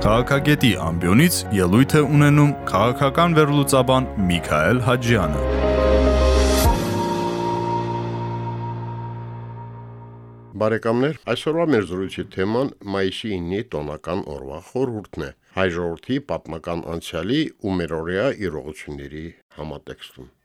Քաղաքագետի ամբիոնից ելույթ է ունենում քաղաքական վերլուծաբան Միքայել Հաջյանը։ Բարեկամներ, այսօրվա մեր զրույցի թեման մայիսի 9-ի տոնական օրվա խորհուրդն է։ Հայ ժողովրդի պատմական անցյալի ու մերօրյա իրողությունների համատեքստում։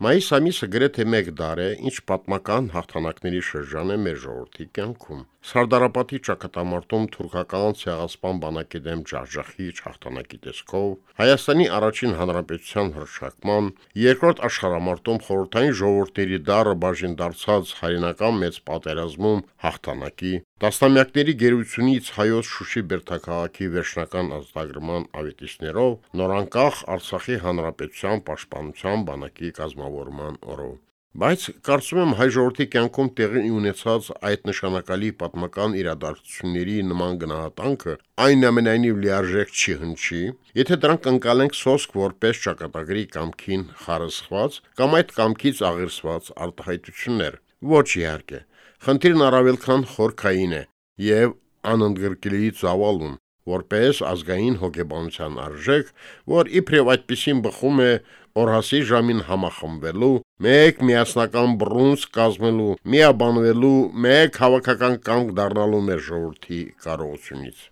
Մայիս ամիսը գրեթե 1 դար է, ինչ պատմական հաղթանակների շրջան է մեր ժողովրդի կյանքում։ Սարդարապետի ճակատամարտում թուրքական ցեղասպան բանակի դեմ ջարժախիչ հաղթանակի տեսքով, Հայաստանի առաջին հանրապետության հրշակման, երկրորդ աշխարհամարտում խորհրդային ժողովուրդների դարը բաժին դարձած հայրենական մեծ պատերազմում հաղթանակի, Տասնամյակների գերությունից հայոց Շուշի Բերթաքաղաքի վերջնական ազատագրման ավետիչներով նորանկախ Արցախի հանրապետության պաշտպանության բանակի կազմավորման օրով։ Բայց կարծում եմ հայ ժողովրդի կյանքում տեղի ունեցած այդ նշանակալի պատմական իրադարձությունների նման գնահատանքը այնուամենայնիվ լիարժեք չի հնչի, եթե դրանք ընկալենք սոսկ որպես ճակատագրի կամքին խարսխված կամ այդ կամքից աղերսված արտահայտություններ։ Ոչ իհարկե, Խնդիրն առավել քան խորքային է եւ անընդգրկելի ծավալուն, որպես ազգային հոգեբանության արժեք, որ իբրև այդպեսին բխում է օրհասի ժամին համախմբվելու, մեկ միասնական բռունց կազմելու, միաբանվելու, մեկ հավաքական կամք դառնալու մեր ժողովրդի կարողությունից։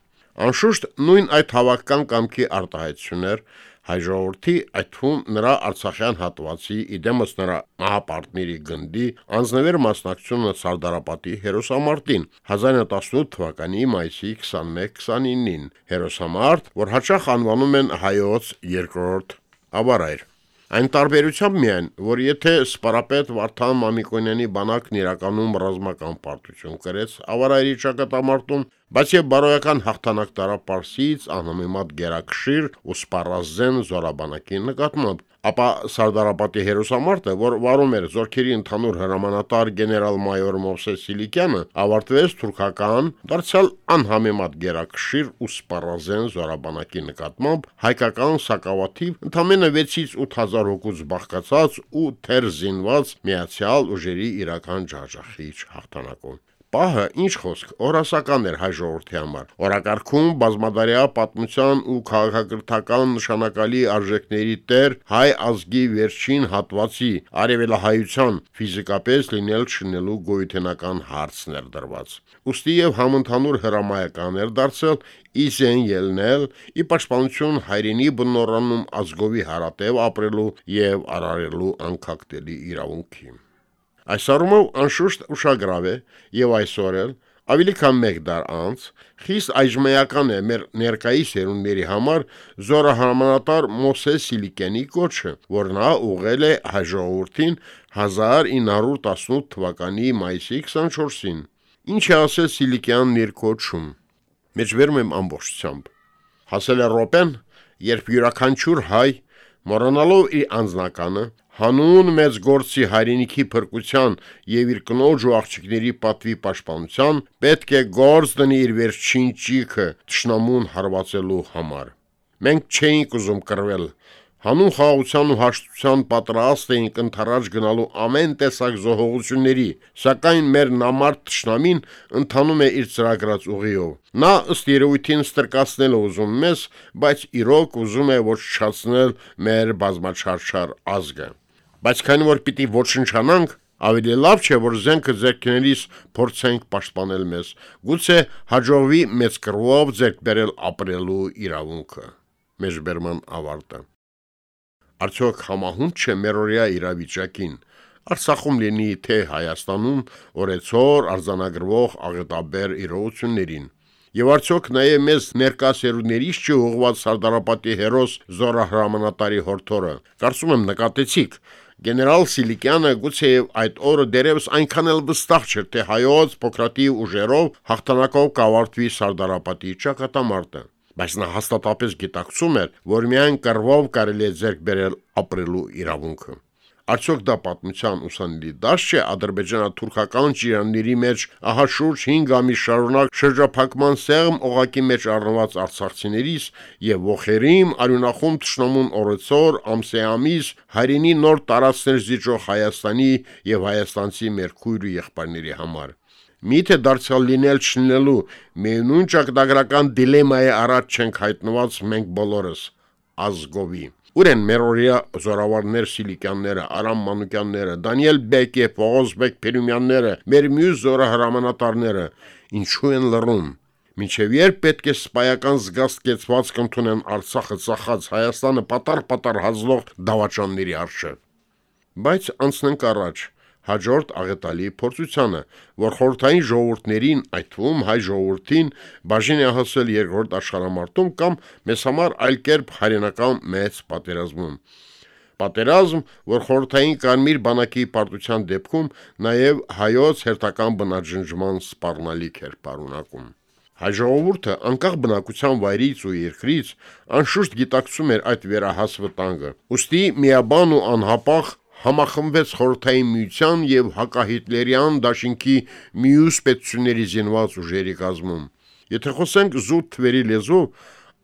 Անշուշտ նույն այդ հավաքական կամքի արտահայտություններ հայ ժողովրդի, այդ թվում նրա Արցախյան հատվածի իդեմս նրա մահապարտների գնդի անձնվեր մասնակցությունը Սարդարապետի հերոսամարտին 1918 թվականի մայիսի 21-29-ին հերոսամարտ, որ հաճախ անվանում են հայոց երկրորդ ավարայր։ Այն տարբերությամբ միայն, որ եթե սպարապետ Վարդան Մամիկոնյանի բանակն իրականում ռազմական պարտություն կրեց ավարայրի ճակատամարտում, բայց եւ բարոյական հաղթանակ տարավ Պարսից անհամեմատ գերակշիռ ու սպառազեն զորաբանակի նկատմամբ, ապա Սարդարապետի հերոսամարտը, որ վարում էր զորքերի ընդհանուր հրամանատար գեներալ-մայոր Մովսես Սիլիկյանը, ավարտվեց թուրքական, դարձյալ անհամեմատ գերակշիռ ու սպառազեն զորաբանակի նկատմամբ հայկական սակավաթիվ ընդամենը 6-ից 8000 հոգուց բաղկացած ու թեր զինված միացյալ ուժերի իրական ջարժախիչ հաղթանակով։ Պահը ինչ խոսք, օրասական էր հայ ժողովրդի համար։ Օրակարգում բազմադարյա պատմության ու քաղաքակրթական նշանակալի արժեքների տեր հայ ազգի վերջին հատվածի արևելահայության ֆիզիկապես լինել չնելու գոյութենական հարցն էր դրված։ Ոստի եւ համընդհանուր հրամայական էր դարձել իսեն ելնել ի պաշտպանություն հայրենի բնորանում ազգովի հարատև ապրելու եւ արարելու անկախտելի իրավունքի։ Այս առումով անշուշտ ուշագրավ է եւ այսօր էլ ավելի քան 1 դար անց խիստ այժմեական է մեր ներկայի սերունդների համար զորահարմանատար Մոսես Սիլիկյանի կոչը, որ նա ուղղել է հաջողորդին 1918 թվականի մայիսի 24-ին։ Ինչ է ասել Սիլիկյանն իր կոչում։ Մեջբերում եմ ամբողջությամբ։ Հասել է Ռոպեն, երբ յուրաքանչյուր հայ մոռանալով իր անձնականը հանուն մեծ գործի հայրենիքի փրկության եւ իր կնոջ ու աղջիկների պատվի պաշտպանության պետք է գործ դնի իր վերջին ճիքը ճշնամուն հարվածելու համար։ Մենք չէինք ուզում կռվել, հանուն խաղաղության ու հաշտության պատրաստ էինք ընթരാճ գնալու ամեն տեսակ զոհողությունների, սակայն մեր նամարդ ճշնամին ընթանում է իր ծրագրած ուղիով։ Նա ըստ երևույթին ստրկացնել է ուզում մեզ, բայց իրոք ուզում է ոչնչացնել մեր բազմաչարչար ազգը։ Բայց քանի որ պիտի ոչնչանանք, ավելի լավ չէ, որ զենքը ձերքներիս փորձենք պաշտպանել մեզ։ Գուցե հաջողվի մեծ կրվով ձերք բերել ապրելու իրավունքը։ Մեջբերման ավարտը։ Արդյոք համահունչ չէ մերօրյա իրավիճակին։ Արցախում լինի թե Հայաստանում օրեցօր արձանագրվող աղետաբեր իրողություններին։ Եվ արդյոք նաև մեզ ներկասերուներից չի ուղված Սարդարապետի հերոս Զորահրամանատարի հորթորը։ Կարծում եմ նկատեցիք, Գեներալ Սիլիկյանը գուցե այդ օրը դերևս այնքան էլ վստահ չէր, թե հայոց փոքրատի ուժերով հաղթանակով կավարտվի Սարդարապետի ճակատամարտը, բայց նա հաստատապես գիտակցում էր, որ միայն կռվով կարելի է ձեռք բերել ապրելու իրավունքը։ Արդյոք դա պատմության ուսանելի դաշ չէ ադրբեջանա-թուրքական ճիրանների մեջ ահա շուրջ 5 ամիս շարունակ շրջափակման սեղմ օղակի մեջ առնված արցախցիներիս եւ ողերիմ արյունախում ճշնամուն օրեցօր ամսեամիս հայրենի նոր տարածքներ զիջող Հայաստանի եւ հայաստանցի մեր քույր ու եղբայրների համար։ Միթե դարձյալ լինել չլինելու միևնույն ճակատագրական դիլեմայի առաջ չենք հայտնված մենք բոլորս ազգովի։ Ուր են մերօրյա զորավարներ Սիլիկյանները, Արամ Մանուկյանները, Դանիել Բեկե, Պողոս Բեկ Փիրումյանները, մեր մյուս զորահրամանատարները, ինչու են լռում։ Մինչև երբ պետք է սպայական զգաստկեցված կընդունեն Արցախը ցախած Հայաստանը պատար-պատար հազլող դավաճանների արժե։ Բայց անցնենք առաջ հաջորդ աղետալի փորձությանը, որ խորթային ժողովուրդներին, այդ թվում հայ ժողովրդին, բաժին է հասել երկրորդ աշխարհամարտում կամ մեզ համար այլ կերպ հայրենական մեծ պատերազմում։ Պատերազմ, որ խորթային կարմիր բանակի պարտության դեպքում նաև հայոց հերթական բնաջնջման սպառնալիք էր պարունակում։ Հայ ժողովուրդը անկախ բնակության վայրից ու երկրից անշուշտ գիտակցում էր այդ վերահաս վտանգը։ Ոստի միաբան ու անհապաղ համախմբվեց խորհրդային միության եւ հակահիտլերյան դաշինքի միուս պետությունների զինված ուժերի կազմում։ Եթե խոսենք զուտ թվերի լեզվով,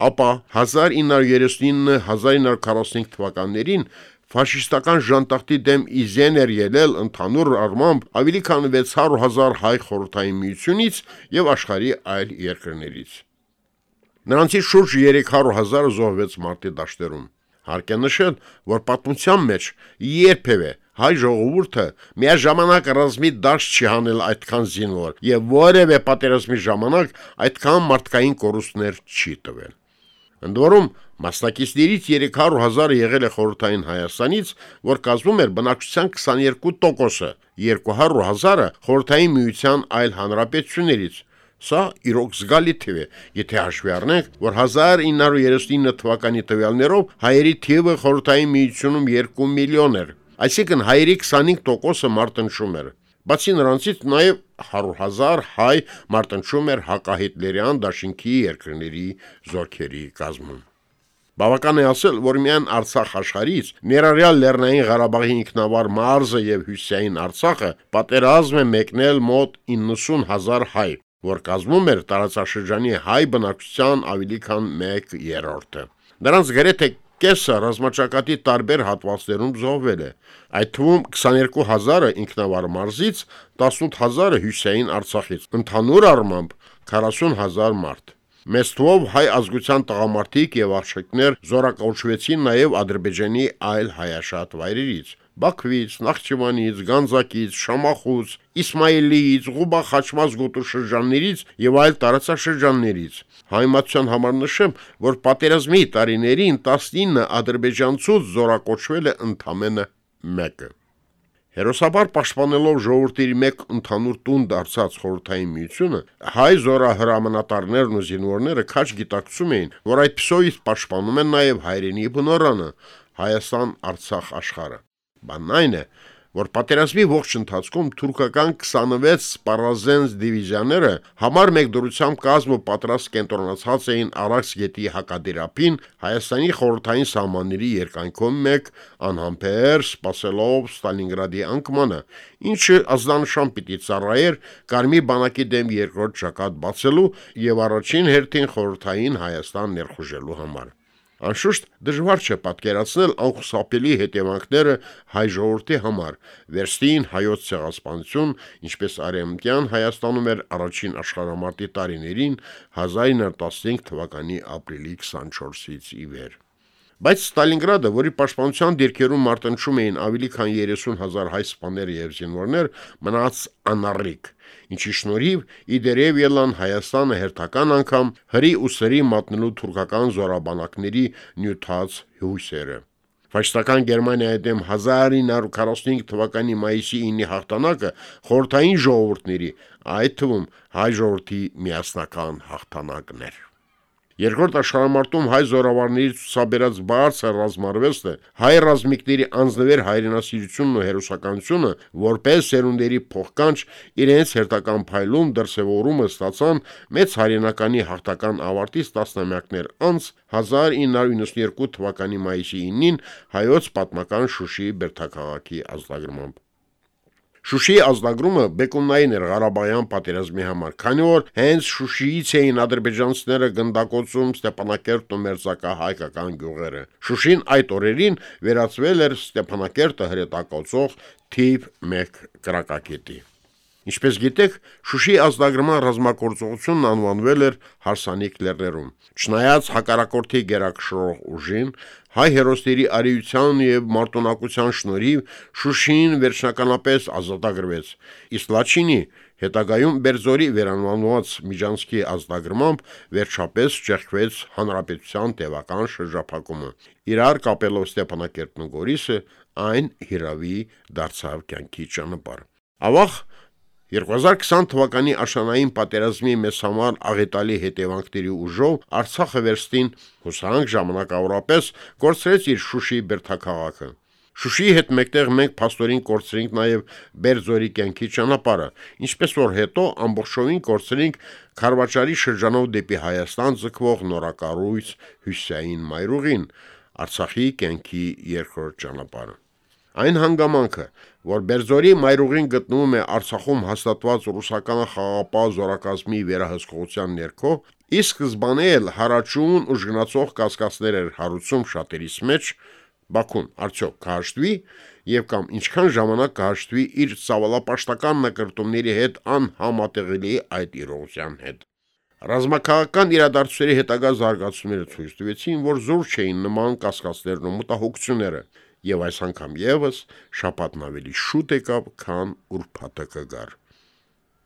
ապա 1939-1945 թվականներին ֆաշիստական ժանտախտի դեմ իզեն էր ելել ընդհանուր առմամբ ավելի քան 600.000 հայ խորհրդային միությունից եւ աշխարհի այլ երկրներից։ Նրանցից շուրջ 300.000 զոհվեց մարտի դաշտերում։ Հարկ է նշել, որ պատմության մեջ երբևէ հայ ժողովուրդը միաժամանակ ռազմի դաշտ չի հանել այդքան զինվոր եւ որևէ պատերազմի ժամանակ այդքան մարդկային կորուստներ չի տվել։ Ընդ որում մասնակիցներից 300.000-ը եղել է խորհրդային Հայաստանից, որ կազմում էր բնակչության 22%-ը, 200.000-ը խորհրդային միության այլ հանրապետություններից, Սա իրոք զգալի թիվ է, եթե հաշվի առնենք, որ 1939 թվականի տվյալներով հայերի թիվը խորհրդային միությունում 2 միլիոն էր, այսինքն հայերի 25%-ը մարտնչում էր։ Բացի նրանցից նաև 100.000 հայ մարտնչում էր հակահիտլերյան դաշինքի երկրների զորքերի կազմում։ Բավական է ասել, որ միայն Արցախ աշխարից, ներառյալ Լեռնային Ղարաբաղի ինքնավար մարզը եւ Հյուսիսային Արցախը պատերազմ է մեկնել մոտ 90000 հայ, որ կազմում էր տարածաշրջանի հայ բնակչության ավելի քան 1/3-ը։ Նրանց գրեթե կեսը ռազմաճակատի տարբեր հատվածներում զոհվել է։ Այդ թվում 22000-ը ինքնավար մարզից, 18000-ը Հյուսեին Արցախից։ Ընդհանուր առմամբ 40000 մարդ։ Մեծ թվով հայ ազգության տղամարդիկ եւ աղջիկներ զորակոչվեցին նաեւ Ադրբեջանի այլ հայաշատ վայրերից։ Բաքվից, Նախճիվանից, Գանձակից, Շամախուց, Իսմայելիից, Ղուբա խաչմազ գոտու շրջաններից եւ այլ տարածաշրջաններից։ Հայմատության համար նշեմ, որ պատերազմի տարիներին 19 ադրբեջանցուց զորակոչվել է ընդամենը 1-ը։ Հերոսաբար պաշտպանելով ժողովրդի մեկ ընդհանուր տուն դարձած խորհրդային միությունը, հայ զորահրամանատարներն ու զինվորները քաչ գիտակցում էին, որ այդ փսոյից պաշտպանում են նաև հայրենի բնորանը, Հայաստան-Արցախ աշխարհը։ Բանն այն է, որ պատերազմի ողջ ընթացքում թուրքական 26 սպառազենս դիվիզիաները համար մեկ դրությամբ կազմը պատրաստ կենտրոնացած էին Արաքս գետի հակադիրապին Հայաստանի խորհրդային սահմանների երկայնքում մեկ անհամբեր սпасելով Ստալինգրադի անկմանը, ինչը ազդանշան պիտի ծառայեր Կարմի բանակի դեմ երկրորդ ճակատ բացելու եւ առաջին հերթին խորհրդային Հայաստան ներխուժելու համար։ Անշուշտ դժվար չէ պատկերացնել անխուսափելի հետևանքները հայ ժողովրդի համար։ Վերստին հայոց ցեղասպանություն, ինչպես արեմտյան Հայաստանում էր առաջին աշխարհամարտի տարիներին 1915 թվականի ապրիլի 24-ից ի վեր։ Բայց Ստալինգրադը, որի պաշտպանության դիրքերում մարտնչում էին ավելի քան 30.000 հայ սպաներ եւ զինվորներ, մնաց անառիկ, ինչի շնորհիվ իդերև ելան Հայաստանը հերթական անգամ հրի ու սրի մատնելու թուրքական զորաբանակների նյութած հույսերը։ Ֆաշիստական Գերմանիայի դեմ 1945 թվականի մայիսի 9-ի հաղթանակը խորթային ժողովուրդների, այդ թվում հայ ժողովրդի միասնական հաղթանակն էր։ Երկրորդ աշխարհամարտում հայ զորավարների ցուսաբերած բարձր ռազմարվեստը, հայ ռազմիկների անձնվեր հայրենասիրությունն ու հերոսականությունը, որպես սերունդերի փոխկանչ իրենց հերթական փայլում դրսևորումը ստացան մեծ հայրենականի հաղթական ավարտից տասնամյակներ անց 1992 թվականի մայիսի 9-ին հայոց պատմական Շուշի Բերթաքաղաքի ազդագրմամբ։ Շուշիի ազդագրումը բեկումնային էր Ղարաբաղյան պատերազմի համար, քանի որ հենց Շուշիից էին ադրբեջանցիները գնդակոծում Ստեփանակերտն ու Մերձակա հայկական գյուղերը։ Շուշին այդ օրերին վերածվել էր Ստեփանակերտը հրետակոծող թիվ 1 կրակակետի։ Ինչպես գիտեք, Շուշի ազդագրման ռազմակորձողությունն անվանվել էր Հարսանիք լեռներում։ Չնայած հակարակորթի գերակշռող ուժին, հայ հերոսների արիության եւ մարտունակության շնորհիվ Շուշին վերջնականապես ազատագրվեց։ Իսկ Լաչինի հետագայում Բերձորի վերանվանված Միջանցքի ազդագրմամբ վերջապես ճեղքվեց հանրապետության տևական շրջափակումը։ Իրար կապելով Ստեփանակերտն ու Գորիսը այն հիրավի դարձավ կյանքի ճանապարհ։ Ավաղ 2020 թվականի աշանային պատերազմի մեծ համար աղետալի հետևանքների ուժով Արցախը վերստին հուսանք ժամանակավորապես կորցրեց իր Շուշի բերթակաղաքը։ Շուշիի հետ մեկտեղ մենք փաստորին կորցրինք նաև Բերձորի կյանքի ճանապարհը, ինչպես որ հետո ամբողջովին կորցրինք Խարվաճարի շրջանով դեպի Հայաստան ձգվող նորակառույց Հյուսային Մայրուղին, Արցախի կյանքի երկրորդ ճանապարհը։ Այն հանգամանքը, որ Բերձորի մայրուղին գտնվում է Արցախում հաստատված ռուսական խաղապահ զորակազմի վերահսկողության ներքո, ի սկզբանե էլ հարաճուն ուժգնացող կասկածներ էր հարուցում շատերիս մեջ, Բաքուն արդյոք կհաշտվի եւ կամ ինչքան ժամանակ կհաշտվի իր ցավալապաշտական նկարտումների հետ անհամատեղելի այդ իրողության հետ։ Ռազմաքաղաքական իրադարձությունների հետագա զարգացումները ցույց տվեցին, որ զուր չէին նման կասկածներն ու մտահոգությունները, եւ այս անգամ եւս շապատն ավելի շուտ եկավ, քան ուրբաթը կգար։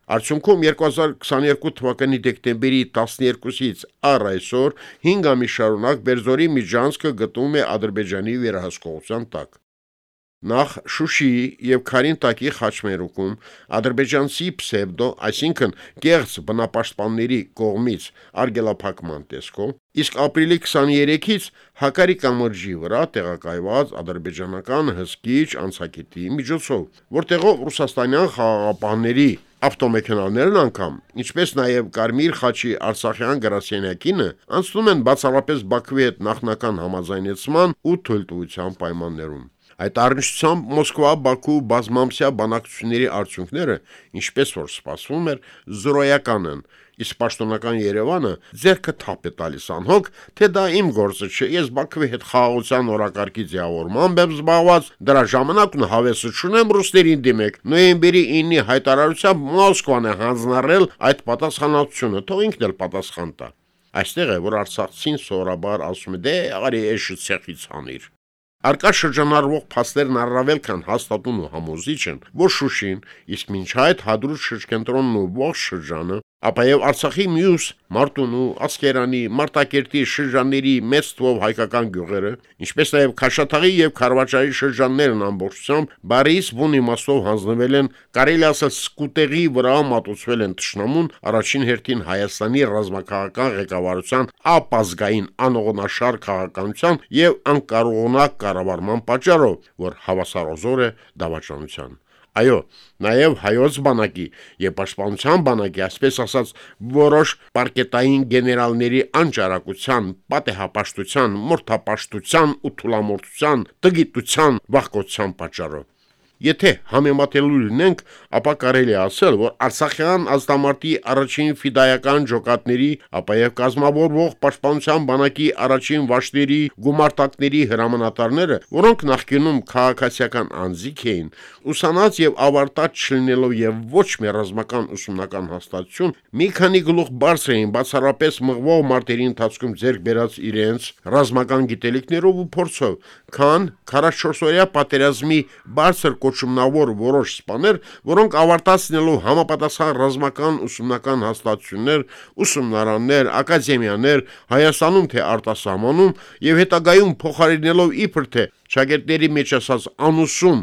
Արդյունքում 2022 թվականի դեկտեմբերի 12-ից առ այսօր 5 ամիս շարունակ Բերձորի Միջանցքը գտնվում է Ադրբեջանի վերահսկողության տակ։ Նախ Շուշիի եւ Խարինտակի խաչմերուկում ադրբեջանցի պսևդո, այսինքն կեղծ բնապաշտպանների կողմից արգելափակման տեսքով, իսկ ապրիլի 23-ից Հակարի կամրջի վրա տեղակայված ադրբեջանական հսկիչ անցակետի միջոցով, որտեղով ռուսաստանյան խաղաղապահների ավտոմեքենաներն անգամ, ինչպես նաև Կարմիր խաչի Արցախյան գրասենյակինը անցնում են բացառապես Բաքվի հետ նախնական համաձայնեցման ու թույլտվության պայմաններում։ Այդ առնչությամբ Մոսկվա-Բաքու բազմամսյա բանակցությունների արդյունքները, ինչպես որ սպասվում էր, զրոյական են, իսկ պաշտոնական Երևանը ձերքը թափ է տալիս անհոգ, թե դա իմ գործը չէ, ես Բաքվի հետ խաղաղության օրակարգի ձևավորմամբ եմ զբաղված, դրա ժամանակն հավեսը չունեմ ռուսներին դիմեք։ Նոյեմբերի 9-ի հայտարարությամբ Մոսկվան է հանձնարարել այդ պատասխանատվությունը, թող ինքն էլ պատասխան տա։ Այստեղ է, որ Արցախցին սովորաբար ասում է՝ «Դե, արի էշը ցեղից անիր»։ Արկա շրջանառվող փաստերն առավել քան հաստատուն ու համոզիչ են, որ Շուշին, իսկ մինչ այդ Հադրուտ շրջենտրոնն ու ողջ շրջանը ապա եւ Արցախի մյուս Մարտունու, Ասկերանի, Մարտակերտի շրջանների մեծ թվով հայկական գյուղերը, ինչպես նաեւ Խաշաթաղի եւ Խարվաճարի շրջաններն ամբողջությամբ բարիս բուն իմաստով հանձնվել են, կարելի ասել սկուտեղի վրա մատուցվել են ճշնամուն առաջին հերթին Հայաստանի ռազմաքաղաքական ղեկավարության ապազգային անողնաշար քաղաքականության եւ անկարողանակ կառավարման պատճառով, որ հավասարազոր է դավաճանության։ Այո, նաև հայոց բանակի եւ պաշտպանության բանակի, ասպես ասած, որոշ պարկետային գեներալների անճարակության, պատեհապաշտության, մորթապաշտության ու թուլամորթության, տգիտության, վախկոցության պատճառով Եթե համեմատելու լինենք, ապա կարելի ասել, որ Արցախյան ազդամարտի առաջին ֆիդայական ջոկատների, ապա եւ կազմավորվող պաշտպանության բանակի առաջին վաշտերի գումարտակների հրամանատարները, որոնք նախկինում քաղաքացիական անձիկ էին, ուսանած եւ ավարտած չլինելով եւ ոչ մի ռազմական ուսումնական հաստատություն, մի քանի գլուխ բարձր էին բացառապես մղվող մարտերի ընթացքում ձեռք բերած իրենց ռազմական գիտելիքներով ու փորձով, քան 44-օրյա պատերազմի բարձր կոչումնավոր որոշ սպաներ, որոնք ավարտացնելով համապատասխան ռազմական ուսումնական հաստատություններ, ուսումնարաններ, ակադեմիաներ Հայաստանում թե արտասահմանում եւ հետագայում փոխարինելով իբր թե շագերտների մեջ ասած անուսում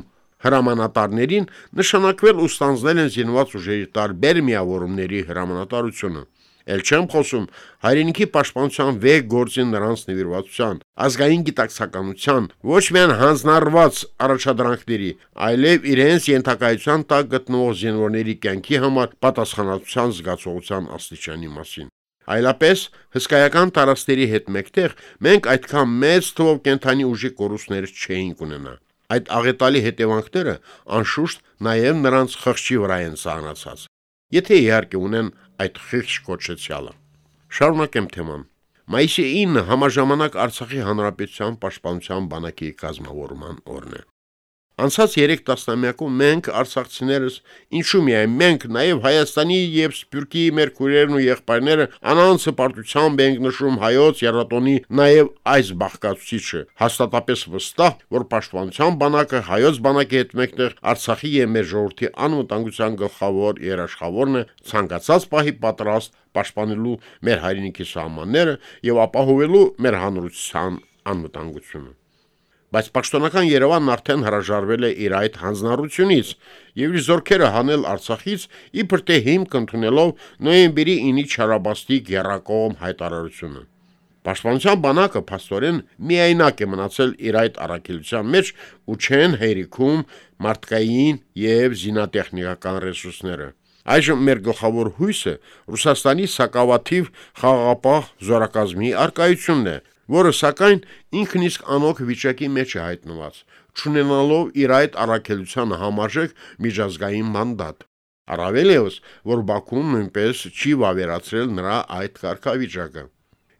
հրամանատարներին նշանակվել ու ստանձնել են զինված ուժերի տարբեր միավորումների հրամանատարությունը Էլ չեմ խոսում հայրենիքի պաշտպանության վեհ գործի նրանց նվիրվածության, ազգային գիտակցականության, ոչ միայն հանձնարված առաջադրանքների, այլև իրենց ենթակայության տակ գտնվող զինվորների կյանքի համար պատասխանատվության զգացողության աստիճանի մասին։ Այլապես հսկայական տարածքների հետ մեկտեղ մենք այդքան մեծ թվով կենթանի ուժի կորուստներ չէինք ունենա։ Այդ աղետալի հետևանքները անշուշտ նաև նրանց խղճի վրա են սահնացած։ Եթե իհարկե ունեն այդ խիղճ կոչեցյալը։ Շարունակեմ թեման։ Մայիսի 9-ը համաժամանակ Արցախի Հանրապետության Պաշտպանության բանակի կազմավորման օրն է։ Անցած 3 տասնամյակում մենք արցախցիներս, ինչու միայն մենք, նաև Հայաստանի եւ Սփյուռքի մեր քույրերն ու եղբայրները անանց հպարտությամբ ենք նշում հայոց երատոնի նաև այս բաղկացուցիչը։ Հաստատապես վստահ, որ պաշտպանության բանակը հայոց բանակի հետ մեկտեղ Արցախի եւ մեր ժողովրդի անվտանգության գլխավոր երաշխավորն է ցանկացած պահի պատրաստ պաշտպանելու մեր հայրենիքի սահմանները եւ ապահովելու մեր հանրության անվտանգությունը բայց պաշտոնական Երևանն արդեն հրաժարվել է իր այդ հանձնառությունից եւ իր զորքերը հանել Արցախից իբր թե հիմք ընդունելով նոյեմբերի 9-ի չարաբաստիկ երակողմ հայտարարությունը։ Պաշտպանության բանակը փաստորեն միայնակ է մնացել իր այդ առաքելության մեջ ու չեն հերիքում մարդկային եւ զինատեխնիկական ռեսուրսները։ Այժմ մեր գլխավոր հույսը Ռուսաստանի սակավաթիվ խաղաղապահ զորակազմի արկայությունն է, որը սակայն ինքն իսկ անօք վիճակի մեջ է հայտնված, ճանենալով իր այդ առաքելության համարժեք միջազգային մանդատ։ Առավել եւս, որ Բաքուն նույնպես չի վավերացրել նրա այդ կարգավիճակը։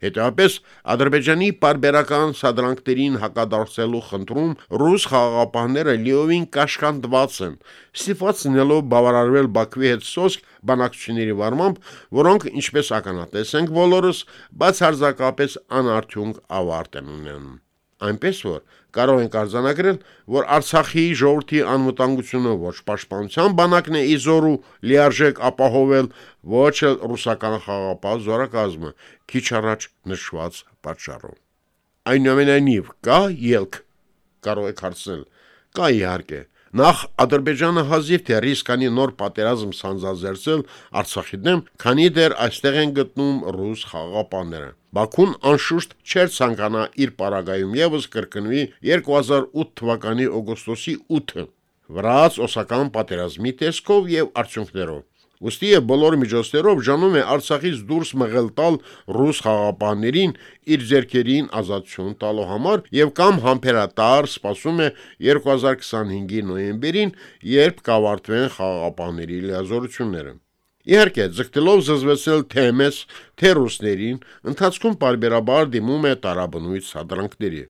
Հետևաբար Ադրբեջանի բարբերական սադրանքներին հակադարձելու խնդրում ռուս խաղաղապահները լիովին կաշկանդված են, ստիպված լինելով բավարարվել Բաքվի հետ սոսկ բանակցությունների վարմամբ, որոնք, ինչպես ականատես ենք բոլորս, բացարձակապես անարդյունք ավարտ են ունենում այնպես որ կարող ենք արձանագրել, որ Արցախի ժողովրդի անվտանգությունը ոչ պաշտպանության բանակն է իզորու լիարժեք ապահովել, ոչ էլ ռուսական խաղապահ զորակազմը քիչ առաջ նշված պատճառով։ Այնուամենայնիվ կա ելք կարող եք հարցնել։ Կա իհարկե, Նախ Ադրբեջանը հազիվ թե ռիսկանի նոր պատերազմ սանձազերծել Արցախի դեմ, քանի դեռ այստեղ են գտնում ռուս խաղապանները։ Բաքուն անշուշտ չէր ցանկանա իր պարագայում եւս կրկնվի 2008 թվականի օգոստոսի 8-ը վրաց օսական պատերազմի տեսքով եւ արդյունքներով։ Ոստի է բոլոր միջոցներով ժանում է Արցախից դուրս մղել տալ ռուս խաղապաններին իր ձերքերին ազատություն տալու համար եւ կամ համբերատար սպասում է 2025-ի նոյեմբերին, երբ կավարտվեն խաղապանների լիազորությունները։ Իհարկե, ձգտելով զզվեցնել թե մեզ, թե ռուսներին, ընթացքում բարբերաբար դիմում է տարաբնույթ սադրանքների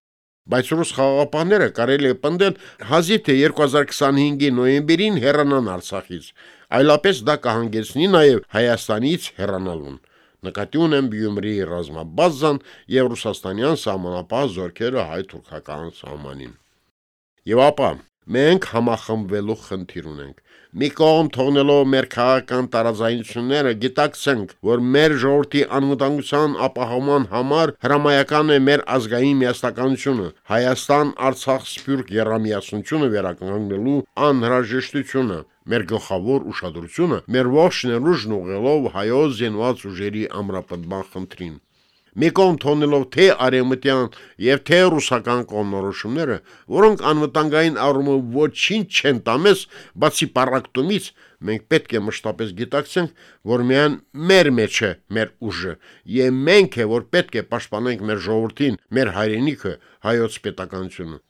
բայց ռուս խաղապանները կարելի է պնդել հազիվ թե 2025-ի նոյեմբերին հեռանան Արցախից, այլապես դա կհանգեցնի նաև Հայաստանից հեռանալուն։ Նկատի ունեմ Գյումրիի ռազմաբազան եւ ռուսաստանյան սահմանապահ զորքերը հայ-թուրքական սահմանին։ Եվ ապա մենք համախմբվելու խնդիր ունենք։ Մի կողմ թողնելով մեր քաղաքական տարաձայնությունները գիտակցենք, որ մեր ժողովրդի անվտանգության ապահովման համար հրամայական է մեր ազգային միասնականությունը, Հայաստան, Արցախ, Սփյուռք երամիասնությունը վերականգնելու անհրաժեշտությունը մեր գլխավոր ուշադրությունը մեր ողջ ներուժն ուղղելով հայոց զինված ուժերի ամրապնդման խնդրին։ Մի կողմ թողնելով թե արևմտյան եւ թե ռուսական կողմնորոշումները, որոնք անվտանգային առումով ոչինչ չեն տամես, բացի պարակտումից, մենք պետք է մշտապես գիտակցենք, որ միայն մեր մեջ է մեր ուժը, եւ մենք է, որ պետք է պաշտպանենք մեր ժողովրդին, մեր հայրենիքը, հայոց պետականությունը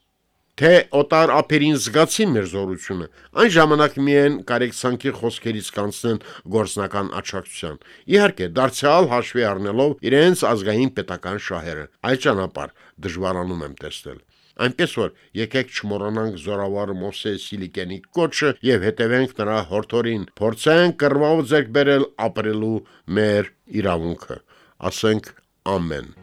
թե օտար ափերին զգացին մեր զորությունը, այն ժամանակ միայն կարեկցանքի խոսքերից կանցնեն գործնական աչակցության։ Իհարկե, դարձյալ հաշվի առնելով իրենց ազգային պետական շահերը, այդ ճանապարհ դժվարանում եմ տեսնել։ Այնպես որ եկեք չմոռանանք զորավար Մոսես Սիլիկյանի կոչը եւ հետևենք նրա հորթորին, փորձենք կռվով ձեռք բերել ապրելու մեր իրավունքը։ Ասենք ամեն։